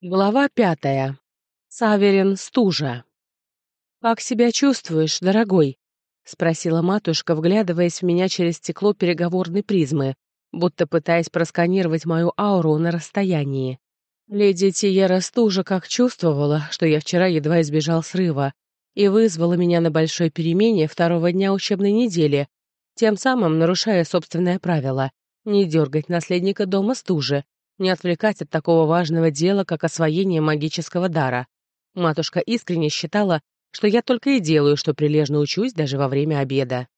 Глава пятая. Саверин Стужа. «Как себя чувствуешь, дорогой?» — спросила матушка, вглядываясь в меня через стекло переговорной призмы, будто пытаясь просканировать мою ауру на расстоянии. Леди Тиера Стужа как чувствовала, что я вчера едва избежал срыва, и вызвала меня на большой перемене второго дня учебной недели, тем самым нарушая собственное правило — не дергать наследника дома Стужи, не отвлекать от такого важного дела, как освоение магического дара. Матушка искренне считала, что я только и делаю, что прилежно учусь даже во время обеда.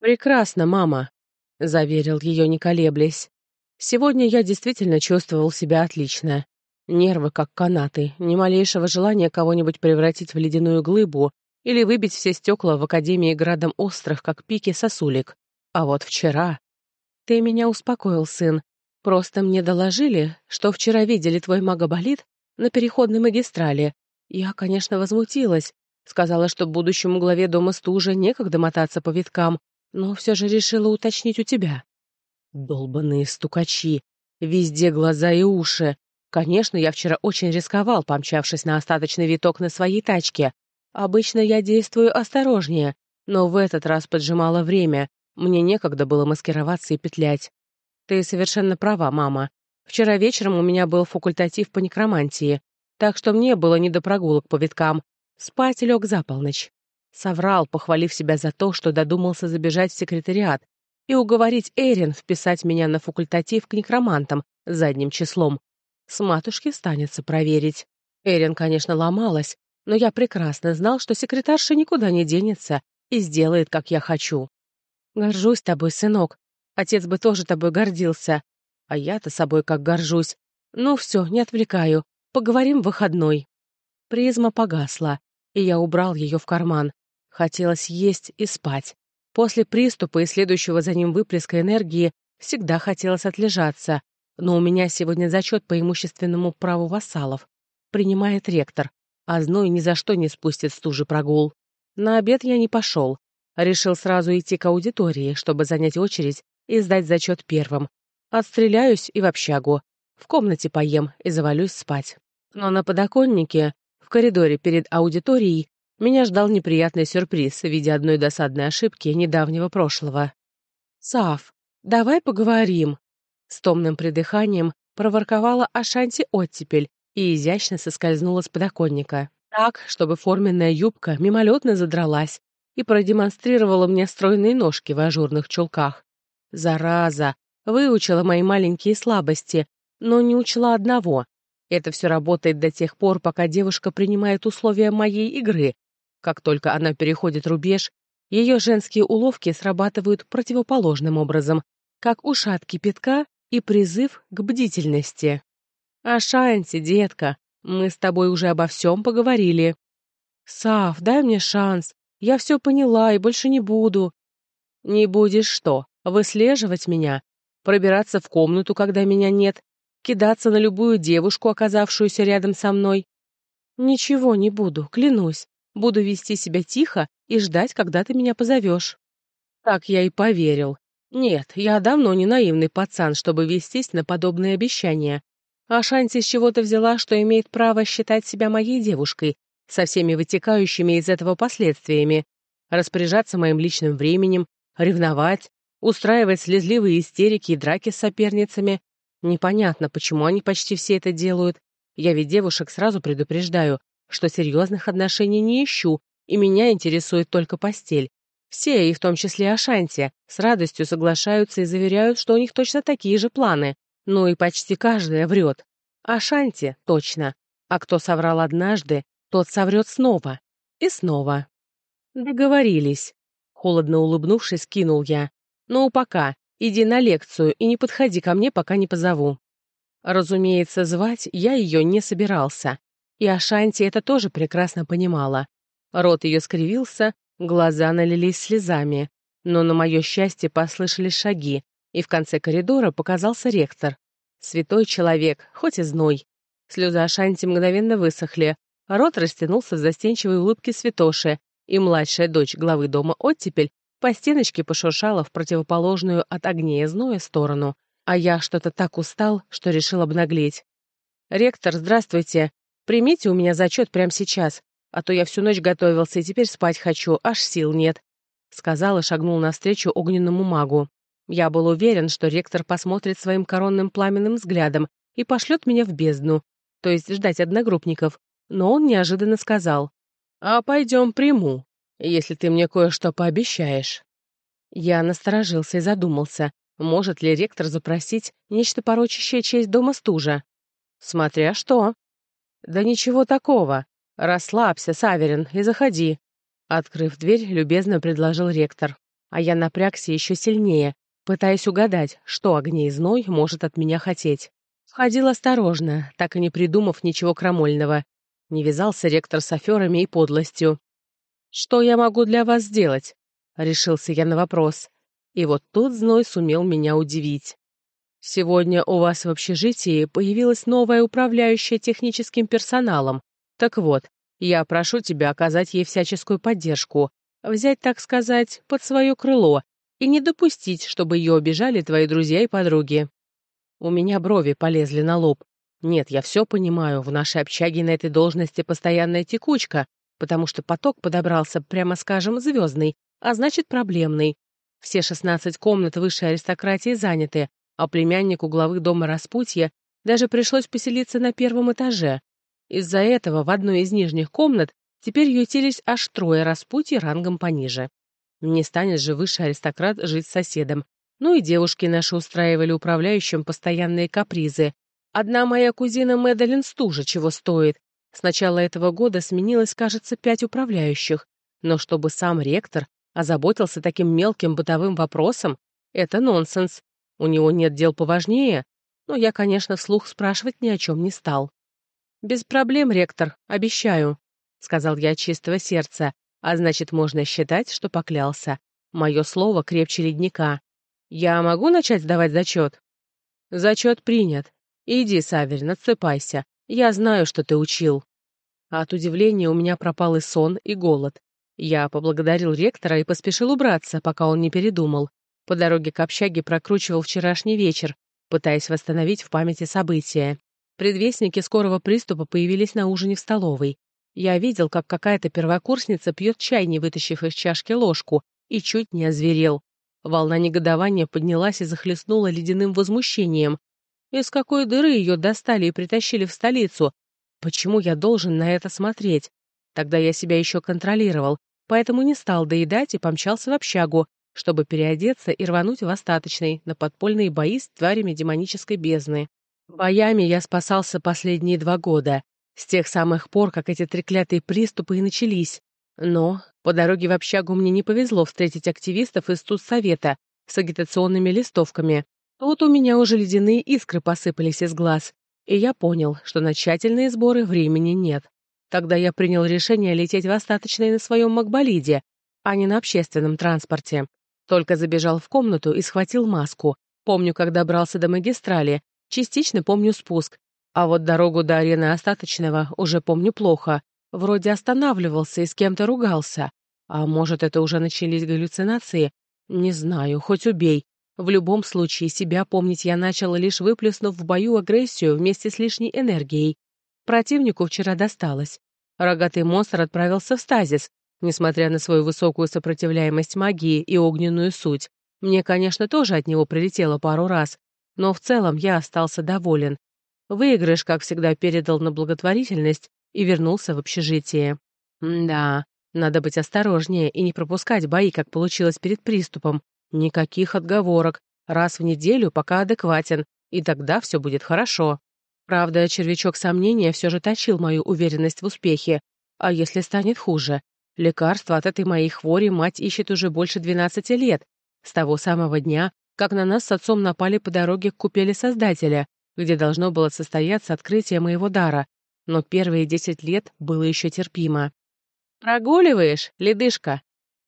«Прекрасно, мама», — заверил ее, не колеблясь. «Сегодня я действительно чувствовал себя отлично. Нервы как канаты, ни малейшего желания кого-нибудь превратить в ледяную глыбу или выбить все стекла в Академии градом острых, как пики сосулек. А вот вчера...» «Ты меня успокоил, сын. Просто мне доложили, что вчера видели твой магоболит на переходной магистрали. Я, конечно, возмутилась. Сказала, что будущему главе дома стужа некогда мотаться по виткам, но все же решила уточнить у тебя. Долбанные стукачи. Везде глаза и уши. Конечно, я вчера очень рисковал, помчавшись на остаточный виток на своей тачке. Обычно я действую осторожнее, но в этот раз поджимало время. Мне некогда было маскироваться и петлять. «Ты совершенно права, мама. Вчера вечером у меня был факультатив по некромантии, так что мне было не до прогулок по виткам. Спать лег за полночь». Соврал, похвалив себя за то, что додумался забежать в секретариат и уговорить Эрин вписать меня на факультатив к некромантам задним числом. С матушки станется проверить. Эрин, конечно, ломалась, но я прекрасно знал, что секретарша никуда не денется и сделает, как я хочу. «Горжусь тобой, сынок», Отец бы тоже тобой гордился. А я-то собой как горжусь. Ну все, не отвлекаю. Поговорим в выходной. Призма погасла, и я убрал ее в карман. Хотелось есть и спать. После приступа и следующего за ним выплеска энергии всегда хотелось отлежаться, но у меня сегодня зачет по имущественному праву вассалов. Принимает ректор, а зной ни за что не спустит стужи прогул. На обед я не пошел. Решил сразу идти к аудитории, чтобы занять очередь и сдать зачет первым. Отстреляюсь и в общагу. В комнате поем и завалюсь спать. Но на подоконнике, в коридоре перед аудиторией, меня ждал неприятный сюрприз в виде одной досадной ошибки недавнего прошлого. Сав, давай поговорим!» С томным придыханием проворковала Ашанти оттепель и изящно соскользнула с подоконника. Так, чтобы форменная юбка мимолетно задралась и продемонстрировала мне стройные ножки в ажурных чулках. Зараза! Выучила мои маленькие слабости, но не учла одного. Это все работает до тех пор, пока девушка принимает условия моей игры. Как только она переходит рубеж, ее женские уловки срабатывают противоположным образом, как ушат кипятка и призыв к бдительности. «Ашанти, детка, мы с тобой уже обо всем поговорили». «Сав, дай мне шанс. Я все поняла и больше не буду». «Не будешь что? выслеживать меня, пробираться в комнату, когда меня нет, кидаться на любую девушку, оказавшуюся рядом со мной. Ничего не буду, клянусь. Буду вести себя тихо и ждать, когда ты меня позовешь. Так я и поверил. Нет, я давно не наивный пацан, чтобы вестись на подобные обещания. А Шанти с чего-то взяла, что имеет право считать себя моей девушкой, со всеми вытекающими из этого последствиями, распоряжаться моим личным временем, ревновать, устраивать слезливые истерики и драки с соперницами. Непонятно, почему они почти все это делают. Я ведь девушек сразу предупреждаю, что серьезных отношений не ищу, и меня интересует только постель. Все, и в том числе Ашанти, с радостью соглашаются и заверяют, что у них точно такие же планы. Ну и почти каждая врет. Ашанти — точно. А кто соврал однажды, тот соврет снова. И снова. Договорились. Холодно улыбнувшись, кинул я. Ну, пока. Иди на лекцию и не подходи ко мне, пока не позову». Разумеется, звать я ее не собирался. И Ашанти это тоже прекрасно понимала. Рот ее скривился, глаза налились слезами. Но на мое счастье послышались шаги, и в конце коридора показался ректор. Святой человек, хоть и зной. Слезы Ашанти мгновенно высохли. Рот растянулся в застенчивой улыбке святоши, и младшая дочь главы дома Оттепель по стеночке пошуршала в противоположную от огней зноя сторону, а я что-то так устал, что решил обнаглеть. «Ректор, здравствуйте. Примите у меня зачет прямо сейчас, а то я всю ночь готовился и теперь спать хочу, аж сил нет», — сказал и шагнул навстречу огненному магу. Я был уверен, что ректор посмотрит своим коронным пламенным взглядом и пошлет меня в бездну, то есть ждать одногруппников, но он неожиданно сказал, «А пойдем приму» если ты мне кое-что пообещаешь». я насторожился и задумался, может ли ректор запросить нечто порочащее честь дома стужа. «Смотря что». «Да ничего такого. Расслабься, Саверин, и заходи». Открыв дверь, любезно предложил ректор. А я напрягся еще сильнее, пытаясь угадать, что огней зной может от меня хотеть. Входил осторожно, так и не придумав ничего крамольного. Не вязался ректор с аферами и подлостью. «Что я могу для вас сделать?» — решился я на вопрос. И вот тут зной сумел меня удивить. «Сегодня у вас в общежитии появилась новая управляющая техническим персоналом. Так вот, я прошу тебя оказать ей всяческую поддержку, взять, так сказать, под свое крыло и не допустить, чтобы ее обижали твои друзья и подруги». У меня брови полезли на лоб. Нет, я все понимаю, в нашей общаге на этой должности постоянная текучка, потому что поток подобрался прямо, скажем, звездный, а значит, проблемный. Все 16 комнат высшей аристократии заняты, а племяннику главы дома Распутья даже пришлось поселиться на первом этаже. Из-за этого в одной из нижних комнат теперь ютились аж трое Распутий рангом пониже. Не станет же высший аристократ жить с соседом. Ну и девушки наши устраивали управляющим постоянные капризы. Одна моя кузина Медалин Стужа чего стоит, с начала этого года сменилось, кажется, пять управляющих, но чтобы сам ректор озаботился таким мелким бытовым вопросом, это нонсенс. У него нет дел поважнее, но я, конечно, вслух спрашивать ни о чем не стал. «Без проблем, ректор, обещаю», — сказал я чистого сердца, а значит, можно считать, что поклялся. Мое слово крепче ледника. «Я могу начать сдавать зачет?» «Зачет принят. Иди, Савель, надсыпайся, я знаю, что ты учил». от удивления у меня пропал и сон, и голод. Я поблагодарил ректора и поспешил убраться, пока он не передумал. По дороге к общаге прокручивал вчерашний вечер, пытаясь восстановить в памяти события. Предвестники скорого приступа появились на ужине в столовой. Я видел, как какая-то первокурсница пьет чай, не вытащив из чашки ложку, и чуть не озверел. Волна негодования поднялась и захлестнула ледяным возмущением, Из какой дыры ее достали и притащили в столицу? Почему я должен на это смотреть? Тогда я себя еще контролировал, поэтому не стал доедать и помчался в общагу, чтобы переодеться и рвануть в остаточный на подпольные бои с тварями демонической бездны. Боями я спасался последние два года, с тех самых пор, как эти треклятые приступы и начались. Но по дороге в общагу мне не повезло встретить активистов из Туссовета с агитационными листовками. Тут у меня уже ледяные искры посыпались из глаз, и я понял, что на тщательные сборы времени нет. Тогда я принял решение лететь в остаточной на своем Макболиде, а не на общественном транспорте. Только забежал в комнату и схватил маску. Помню, как добрался до магистрали, частично помню спуск. А вот дорогу до арены остаточного уже помню плохо. Вроде останавливался и с кем-то ругался. А может, это уже начались галлюцинации? Не знаю, хоть убей. В любом случае, себя помнить я начала, лишь выплеснув в бою агрессию вместе с лишней энергией. Противнику вчера досталось. Рогатый монстр отправился в стазис, несмотря на свою высокую сопротивляемость магии и огненную суть. Мне, конечно, тоже от него прилетело пару раз, но в целом я остался доволен. Выигрыш, как всегда, передал на благотворительность и вернулся в общежитие. М да, надо быть осторожнее и не пропускать бои, как получилось перед приступом, Никаких отговорок. Раз в неделю, пока адекватен, и тогда все будет хорошо. Правда, червячок сомнения все же точил мою уверенность в успехе. А если станет хуже? Лекарства от этой моей хвори мать ищет уже больше 12 лет. С того самого дня, как на нас с отцом напали по дороге к купели Создателя, где должно было состояться открытие моего дара. Но первые 10 лет было еще терпимо. «Прогуливаешь, ледышка?»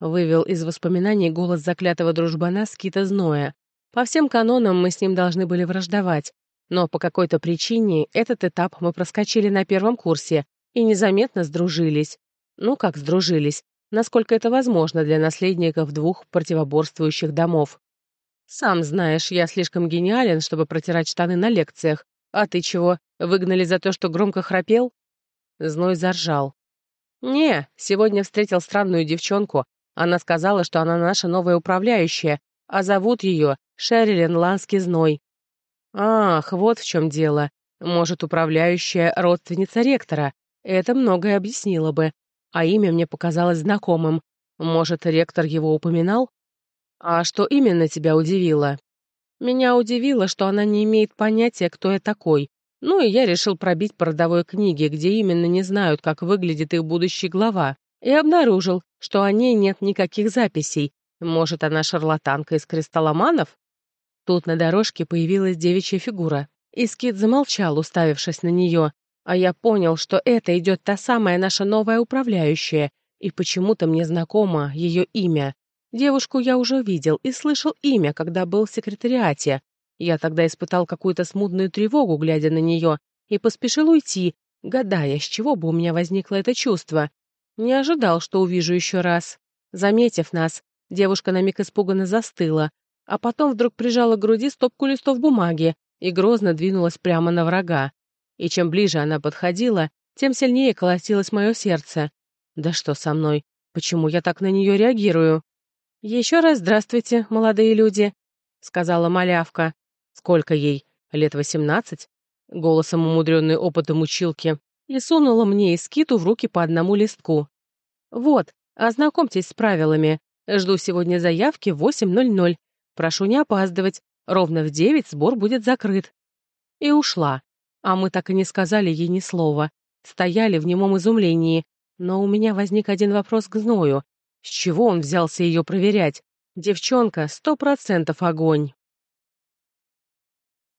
вывел из воспоминаний голос заклятого дружбана Скита Зноя. По всем канонам мы с ним должны были враждовать, но по какой-то причине этот этап мы проскочили на первом курсе и незаметно сдружились. Ну, как сдружились, насколько это возможно для наследников двух противоборствующих домов. «Сам знаешь, я слишком гениален, чтобы протирать штаны на лекциях. А ты чего, Выгнали за то, что громко храпел?» Зной заржал. «Не, сегодня встретил странную девчонку. Она сказала, что она наша новая управляющая, а зовут ее Шерилин Ланскизной. Ах, вот в чем дело. Может, управляющая родственница ректора. Это многое объяснило бы. А имя мне показалось знакомым. Может, ректор его упоминал? А что именно тебя удивило? Меня удивило, что она не имеет понятия, кто я такой. Ну и я решил пробить по родовой книге, где именно не знают, как выглядит их будущий глава и обнаружил, что о ней нет никаких записей. Может, она шарлатанка из кристалломанов? Тут на дорожке появилась девичья фигура, и Скит замолчал, уставившись на нее. А я понял, что это идет та самая наша новая управляющая, и почему-то мне знакомо ее имя. Девушку я уже видел и слышал имя, когда был в секретариате. Я тогда испытал какую-то смутную тревогу, глядя на нее, и поспешил уйти, гадая, с чего бы у меня возникло это чувство. Не ожидал, что увижу еще раз. Заметив нас, девушка на миг испуганно застыла, а потом вдруг прижала к груди стопку листов бумаги и грозно двинулась прямо на врага. И чем ближе она подходила, тем сильнее колотилось мое сердце. Да что со мной? Почему я так на нее реагирую? «Еще раз здравствуйте, молодые люди», — сказала малявка. «Сколько ей? Лет восемнадцать?» Голосом умудренной опытом училки. и сунула мне и скиту в руки по одному листку. «Вот, ознакомьтесь с правилами. Жду сегодня заявки в 8.00. Прошу не опаздывать. Ровно в 9 сбор будет закрыт». И ушла. А мы так и не сказали ей ни слова. Стояли в немом изумлении. Но у меня возник один вопрос к Зною. С чего он взялся ее проверять? Девчонка, сто процентов огонь.